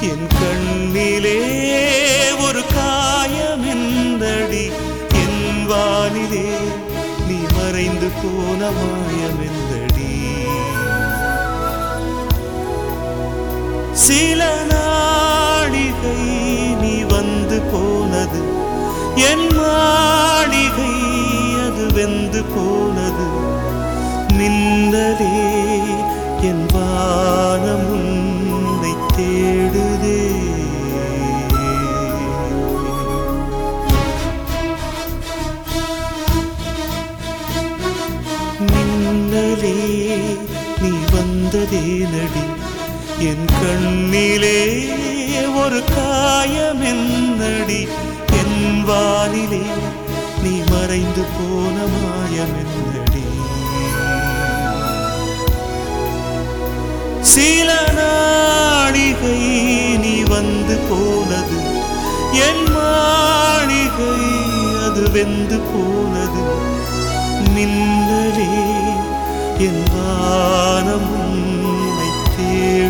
என் கண்ணிலே ஒரு காயம் காயமெந்தடி. என் வானிலே நீ மறைந்து போன மாயம் மாயமெந்தடி. சில நாடிகை நீ வந்து போனது. என் மாளிகை அது வெந்து போனது. நின்றதே என் வானமும் வந்ததே என் கண்ணிலே ஒரு காயம் என்னடி என் வானிலே நீ மறைந்து போன மாயம் என்னடி சில நாடிகை நீ வந்து போனது. என் மாளிகை அது வெந்து போனது. மின்னலே என் வா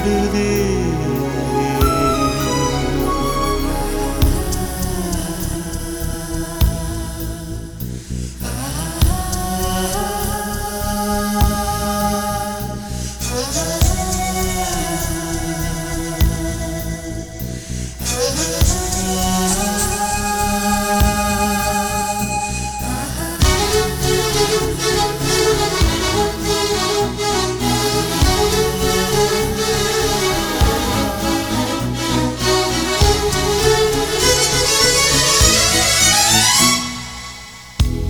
தேடுதே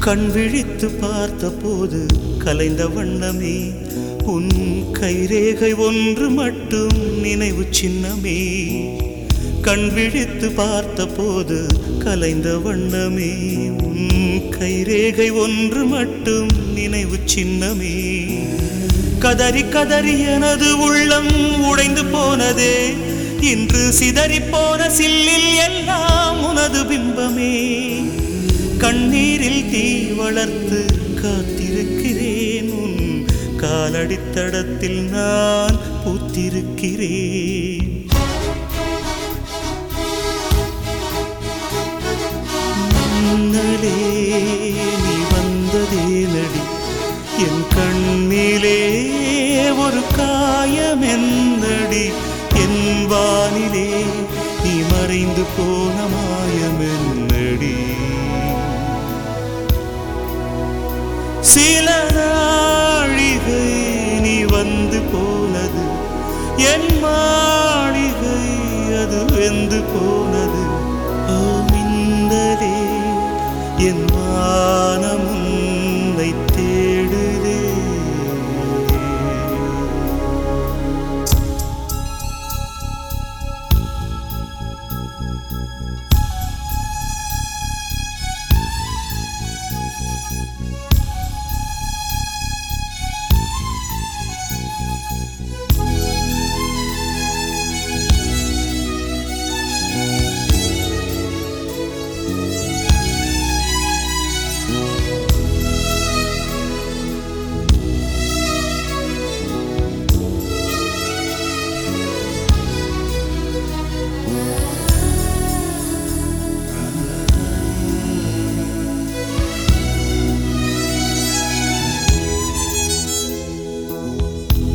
கண் விழித்து பார்த்தபோது கலைந்த வண்ணமே. உன் கைரேகை ஒன்று மட்டும் நினைவு சின்னமே. கண் விழித்து பார்த்தபோது கலைந்த வண்ணமே. உன் கைரேகை ஒன்று மட்டும் நினைவு சின்னமே. கதறி கதறி எனது உள்ளம் உடைந்து போனதே. இன்று சிதறி போன சில்லில் எல்லாம் உனது பிம்பமே. கண்ணீரில் தீ வளர்த்து காத்திருக்கிறேன். உன் காலடித்தடத்தில் நான் பூத்திருக்கிறேன். நாழிகை நீ வந்து போனது. என் மாளிகை அது வெந்து போனது. ஓ மின்னலே என் வானம் உன்னை தேடுதே.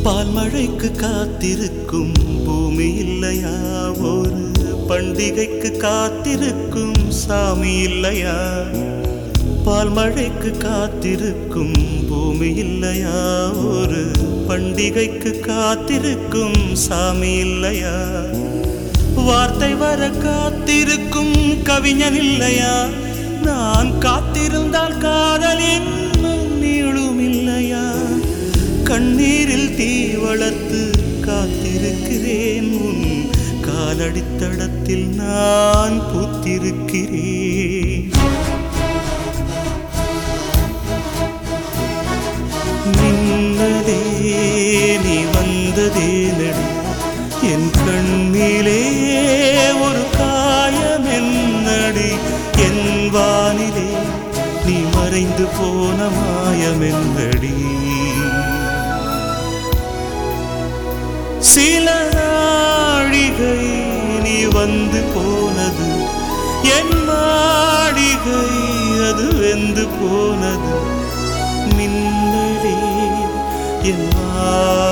பால் மழைக்கு காத்திருக்கும் பூமி இல்லையா? ஒரு பண்டிகைக்கு காத்திருக்கும் சாமி இல்லையா? பால் மழைக்கு காத்திருக்கும் பூமி இல்லையா? ஒரு பண்டிகைக்கு காத்திருக்கும் சாமி இல்லையா? வார்த்தை வர காத்திருக்கும் கவிஞன் இல்லையா? நான் காத்திருந்தால் காதலின் கண்ணீரில் தீ வளர்த்து காத்திருக்கிறேன். உன் காலடித்தடத்தில் நான் பூத்திருக்கிறேன். நின்னதே நீ வந்ததே நடு. என் கண்ணிலே ஒரு காயம் என்னடி என் வானிலே நீ மறைந்து போன மாயம் என்னடி சில நாழிகை நீ வந்து போனது. என் மாளிகை அது வெந்து போனது. மின்னலே என் வானமும்